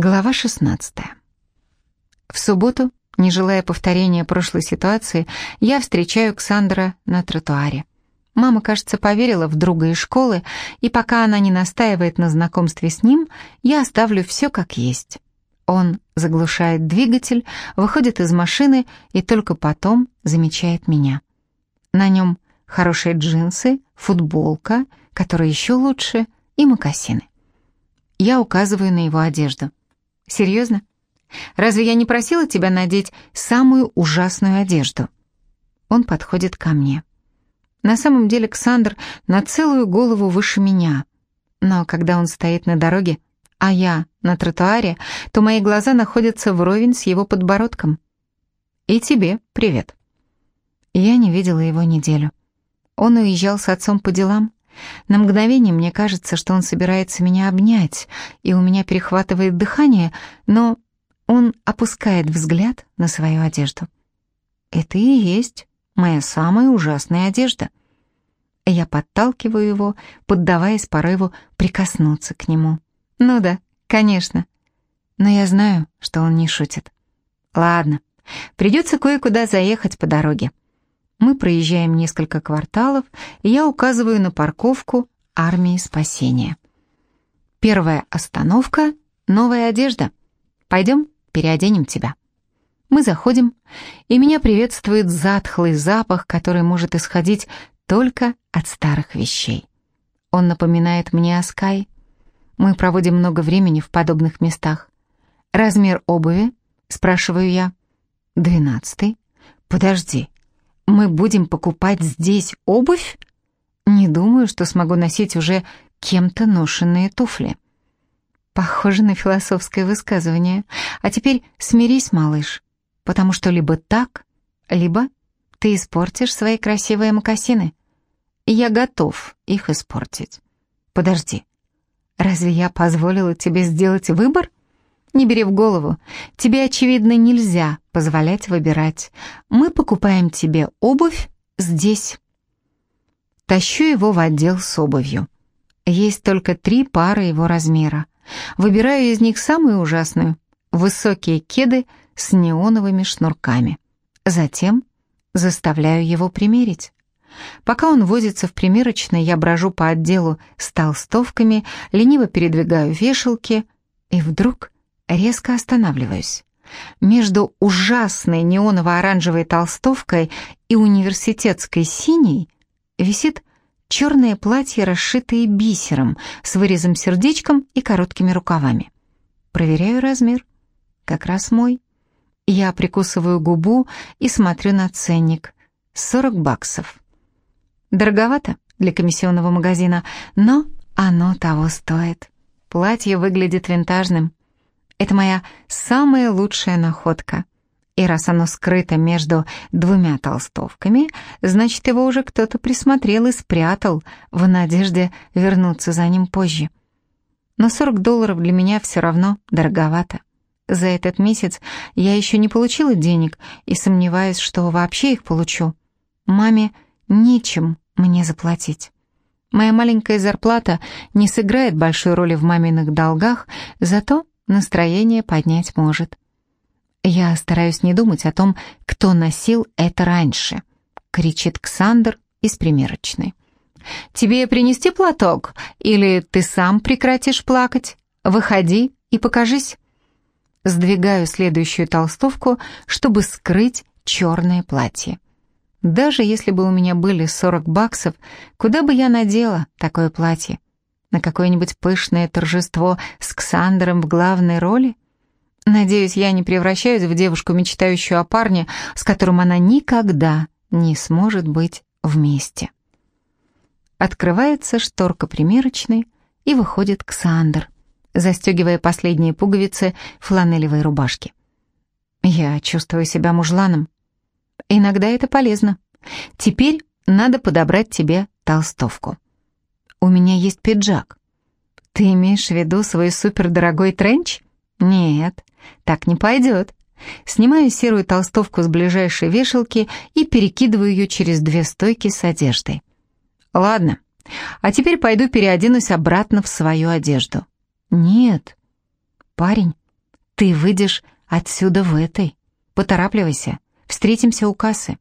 Глава 16. В субботу, не желая повторения прошлой ситуации, я встречаю Ксандра на тротуаре. Мама, кажется, поверила в друга из школы, и пока она не настаивает на знакомстве с ним, я оставлю все как есть. Он заглушает двигатель, выходит из машины и только потом замечает меня. На нем хорошие джинсы, футболка, которая еще лучше, и мокасины. Я указываю на его одежду. Серьезно? Разве я не просила тебя надеть самую ужасную одежду? Он подходит ко мне. На самом деле Александр на целую голову выше меня. Но когда он стоит на дороге, а я на тротуаре, то мои глаза находятся вровень с его подбородком. И тебе привет. Я не видела его неделю. Он уезжал с отцом по делам. На мгновение мне кажется, что он собирается меня обнять, и у меня перехватывает дыхание, но он опускает взгляд на свою одежду. Это и есть моя самая ужасная одежда. Я подталкиваю его, поддаваясь порыву прикоснуться к нему. Ну да, конечно. Но я знаю, что он не шутит. Ладно, придется кое-куда заехать по дороге. Мы проезжаем несколько кварталов, и я указываю на парковку армии спасения. Первая остановка — новая одежда. Пойдем, переоденем тебя. Мы заходим, и меня приветствует затхлый запах, который может исходить только от старых вещей. Он напоминает мне о Скай. Мы проводим много времени в подобных местах. «Размер обуви?» — спрашиваю я. «Двенадцатый». «Подожди, мы будем покупать здесь обувь? Не думаю, что смогу носить уже кем-то ношенные туфли. Похоже на философское высказывание. А теперь смирись, малыш, потому что либо так, либо ты испортишь свои красивые мокасины. Я готов их испортить. Подожди, разве я позволила тебе сделать выбор? Не бери в голову. Тебе, очевидно, нельзя позволять выбирать. Мы покупаем тебе обувь здесь. Тащу его в отдел с обувью. Есть только три пары его размера. Выбираю из них самую ужасную. Высокие кеды с неоновыми шнурками. Затем заставляю его примерить. Пока он возится в примерочной, я брожу по отделу с толстовками, лениво передвигаю вешалки, и вдруг резко останавливаюсь. Между ужасной неоново-оранжевой толстовкой и университетской синей висит черное платье, расшитое бисером, с вырезом-сердечком и короткими рукавами. Проверяю размер. Как раз мой. Я прикусываю губу и смотрю на ценник. 40 баксов. Дороговато для комиссионного магазина, но оно того стоит. Платье выглядит винтажным. Это моя самая лучшая находка. И раз оно скрыто между двумя толстовками, значит, его уже кто-то присмотрел и спрятал в надежде вернуться за ним позже. Но 40 долларов для меня все равно дороговато. За этот месяц я еще не получила денег и сомневаюсь, что вообще их получу. Маме нечем мне заплатить. Моя маленькая зарплата не сыграет большой роли в маминых долгах, зато настроение поднять может. Я стараюсь не думать о том, кто носил это раньше, кричит Ксандр из примерочной. Тебе принести платок или ты сам прекратишь плакать? Выходи и покажись. Сдвигаю следующую толстовку, чтобы скрыть черное платье. Даже если бы у меня были 40 баксов, куда бы я надела такое платье? На какое-нибудь пышное торжество с Ксандром в главной роли? Надеюсь, я не превращаюсь в девушку, мечтающую о парне, с которым она никогда не сможет быть вместе. Открывается шторка примерочной, и выходит Ксандр, застегивая последние пуговицы фланелевой рубашки. Я чувствую себя мужланом. Иногда это полезно. Теперь надо подобрать тебе толстовку. У меня есть пиджак. Ты имеешь в виду свой супердорогой тренч? Нет, так не пойдет. Снимаю серую толстовку с ближайшей вешалки и перекидываю ее через две стойки с одеждой. Ладно, а теперь пойду переоденусь обратно в свою одежду. Нет, парень, Ты выйдешь отсюда в этой. Поторапливайся, встретимся у кассы.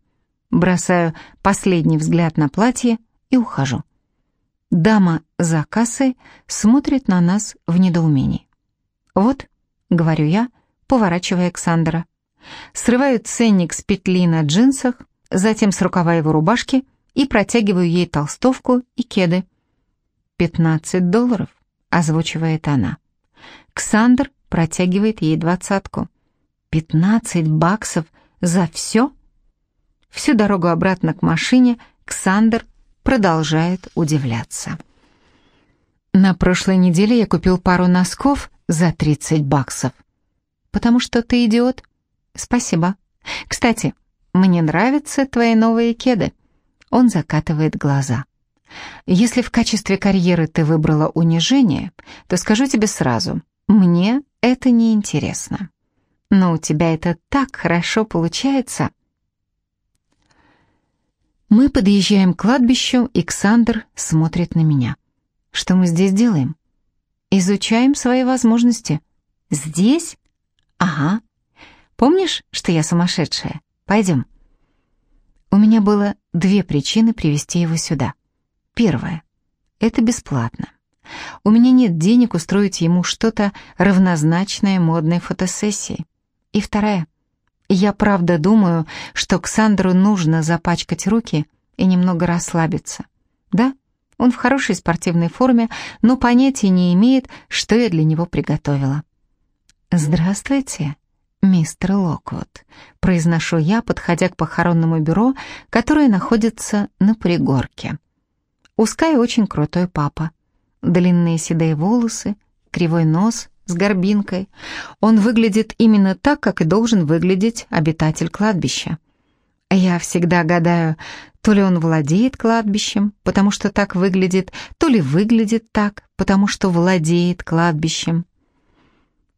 Бросаю последний взгляд на платье и ухожу. Дама за кассой смотрит на нас в недоумении. «Вот», — говорю я, поворачивая к Сандера. Срываю ценник с петли на джинсах, затем с рукава его рубашки и протягиваю ей толстовку и кеды. «Пятнадцать долларов», — озвучивает она. Ксандр протягивает ей двадцатку. «Пятнадцать баксов за все?» Всю дорогу обратно к машине Ксандр продолжает удивляться. На прошлой неделе я купил пару носков за 30 баксов. Потому что ты идиот. Спасибо. Кстати, мне нравятся твои новые кеды. Он закатывает глаза. Если в качестве карьеры ты выбрала унижение, то скажу тебе сразу, мне это не интересно. Но у тебя это так хорошо получается. Мы подъезжаем к кладбищу, и Ксандр смотрит на меня. Что мы здесь делаем? Изучаем свои возможности. Здесь? Ага. Помнишь, что я сумасшедшая? Пойдем. У меня было две причины привести его сюда. Первая. Это бесплатно. У меня нет денег устроить ему что-то равнозначное модной фотосессии. И вторая. Я правда думаю, что Ксандру нужно запачкать руки и немного расслабиться. Да, он в хорошей спортивной форме, но понятия не имеет, что я для него приготовила. «Здравствуйте, мистер Локвуд», — произношу я, подходя к похоронному бюро, которое находится на пригорке. Узкая очень крутой папа. Длинные седые волосы, кривой нос — с горбинкой. Он выглядит именно так, как и должен выглядеть обитатель кладбища. Я всегда гадаю, то ли он владеет кладбищем, потому что так выглядит, то ли выглядит так, потому что владеет кладбищем.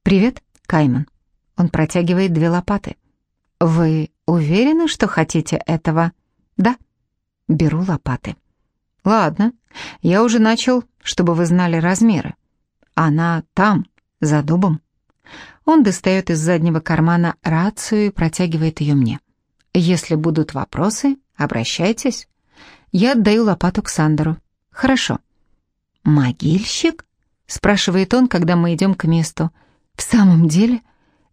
«Привет, Кайман». Он протягивает две лопаты. «Вы уверены, что хотите этого?» «Да». Беру лопаты. «Ладно, я уже начал, чтобы вы знали размеры. Она там, за дубом. Он достает из заднего кармана рацию и протягивает ее мне. Если будут вопросы, обращайтесь. Я отдаю лопату к Сандеру. Хорошо. Могильщик? Спрашивает он, когда мы идем к месту. В самом деле?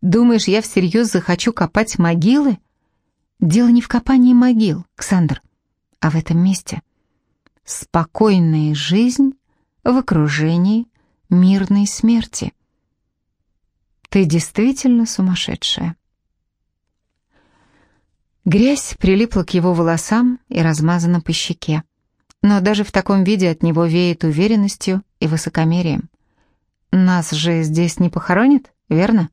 Думаешь, я всерьез захочу копать могилы? Дело не в копании могил, Ксандр, а в этом месте. Спокойная жизнь в окружении мирной смерти. Ты действительно сумасшедшая. Грязь прилипла к его волосам и размазана по щеке. Но даже в таком виде от него веет уверенностью и высокомерием. Нас же здесь не похоронят, верно?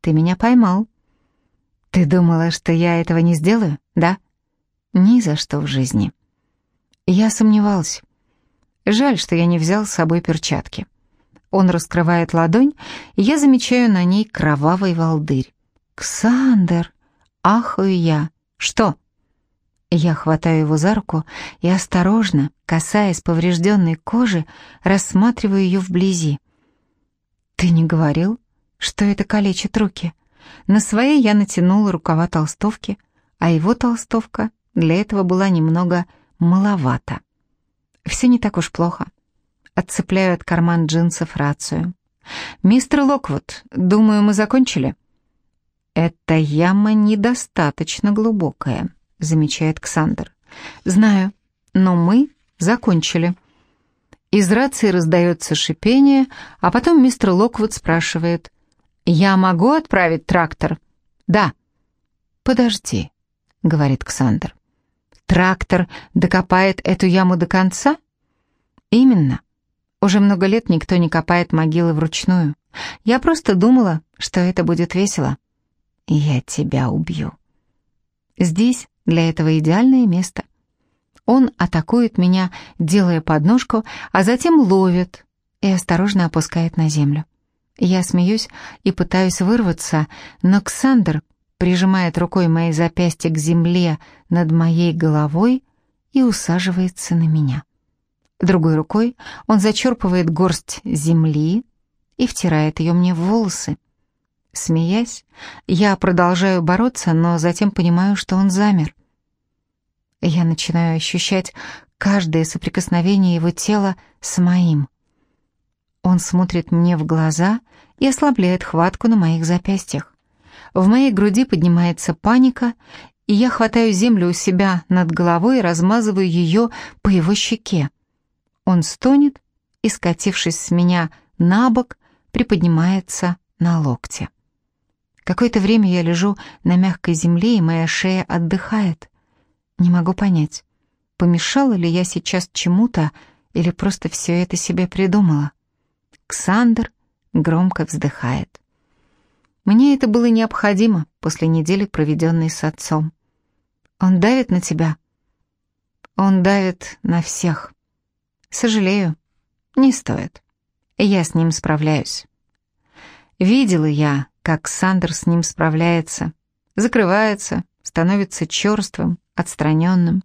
Ты меня поймал. Ты думала, что я этого не сделаю, да? Ни за что в жизни. Я сомневался. Жаль, что я не взял с собой перчатки. Он раскрывает ладонь, и я замечаю на ней кровавый волдырь. «Ксандер!» Ахаю я. «Что?» Я хватаю его за руку и осторожно, касаясь поврежденной кожи, рассматриваю ее вблизи. «Ты не говорил, что это калечит руки?» На своей я натянула рукава толстовки, а его толстовка для этого была немного маловата. Все не так уж плохо. Отцепляю от карман джинсов рацию. «Мистер Локвуд, думаю, мы закончили?» «Эта яма недостаточно глубокая», — замечает Ксандр. «Знаю, но мы закончили». Из рации раздается шипение, а потом мистер Локвуд спрашивает. «Я могу отправить трактор?» «Да». «Подожди», — говорит Ксандр. «Трактор докопает эту яму до конца?» «Именно. Уже много лет никто не копает могилы вручную. Я просто думала, что это будет весело. Я тебя убью. Здесь для этого идеальное место. Он атакует меня, делая подножку, а затем ловит и осторожно опускает на землю. Я смеюсь и пытаюсь вырваться, но Ксандр прижимает рукой мои запястья к земле над моей головой и усаживается на меня. Другой рукой он зачерпывает горсть земли и втирает ее мне в волосы. Смеясь, я продолжаю бороться, но затем понимаю, что он замер. Я начинаю ощущать каждое соприкосновение его тела с моим. Он смотрит мне в глаза и ослабляет хватку на моих запястьях. В моей груди поднимается паника, и я хватаю землю у себя над головой и размазываю ее по его щеке. Он стонет и, скатившись с меня на бок, приподнимается на локте. Какое-то время я лежу на мягкой земле, и моя шея отдыхает. Не могу понять, помешала ли я сейчас чему-то или просто все это себе придумала. Ксандр громко вздыхает. Мне это было необходимо после недели, проведенной с отцом. Он давит на тебя. Он давит на всех. Сожалею, не стоит. Я с ним справляюсь. Видела я, как Сандер с ним справляется. Закрывается, становится черствым, отстраненным.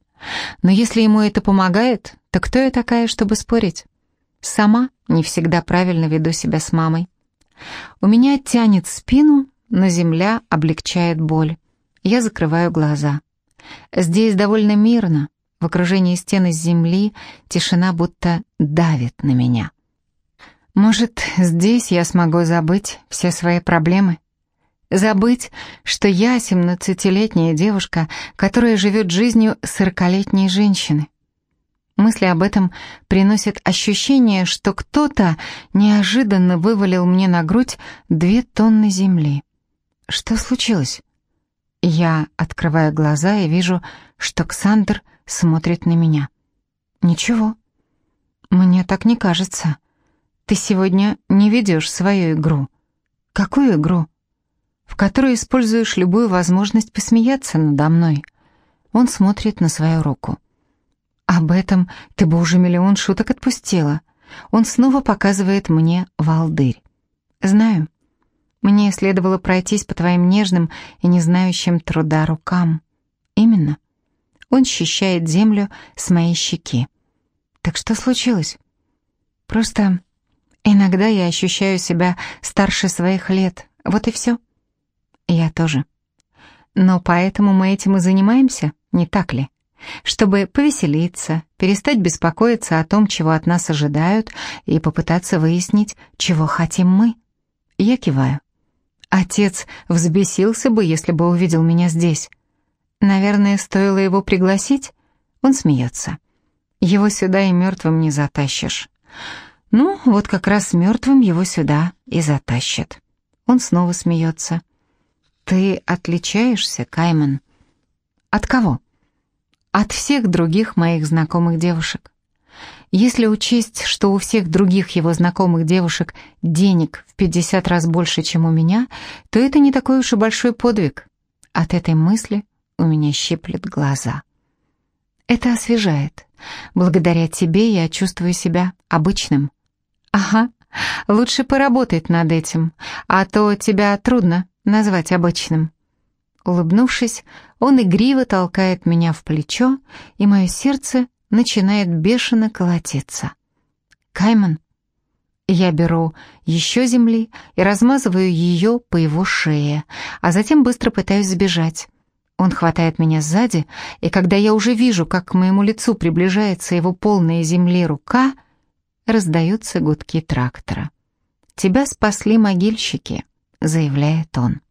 Но если ему это помогает, то кто я такая, чтобы спорить? Сама не всегда правильно веду себя с мамой. У меня тянет спину, но земля облегчает боль. Я закрываю глаза. Здесь довольно мирно. В окружении стены земли тишина будто давит на меня. Может, здесь я смогу забыть все свои проблемы? Забыть, что я семнадцатилетняя девушка, которая живет жизнью сорокалетней женщины. Мысли об этом приносят ощущение, что кто-то неожиданно вывалил мне на грудь две тонны земли. Что случилось? Я открываю глаза и вижу, что Ксандр смотрит на меня. Ничего. Мне так не кажется. Ты сегодня не ведешь свою игру. Какую игру? В которой используешь любую возможность посмеяться надо мной. Он смотрит на свою руку. Об этом ты бы уже миллион шуток отпустила. Он снова показывает мне волдырь. Знаю. Мне следовало пройтись по твоим нежным и не знающим труда рукам. Именно. Он счищает землю с моей щеки. Так что случилось? Просто Иногда я ощущаю себя старше своих лет, вот и все. Я тоже. Но поэтому мы этим и занимаемся, не так ли? Чтобы повеселиться, перестать беспокоиться о том, чего от нас ожидают, и попытаться выяснить, чего хотим мы. Я киваю. Отец взбесился бы, если бы увидел меня здесь. Наверное, стоило его пригласить? Он смеется. Его сюда и мертвым не затащишь. Ну, вот как раз мертвым его сюда и затащат. Он снова смеется. Ты отличаешься, Кайман? От кого? От всех других моих знакомых девушек. Если учесть, что у всех других его знакомых девушек денег в 50 раз больше, чем у меня, то это не такой уж и большой подвиг. От этой мысли у меня щиплет глаза. Это освежает. Благодаря тебе я чувствую себя обычным. Ага, лучше поработать над этим, а то тебя трудно назвать обычным. Улыбнувшись, он игриво толкает меня в плечо, и мое сердце начинает бешено колотиться. Кайман. Я беру еще земли и размазываю ее по его шее, а затем быстро пытаюсь сбежать. Он хватает меня сзади, и когда я уже вижу, как к моему лицу приближается его полная земли рука — раздаются гудки трактора. «Тебя спасли могильщики», — заявляет он.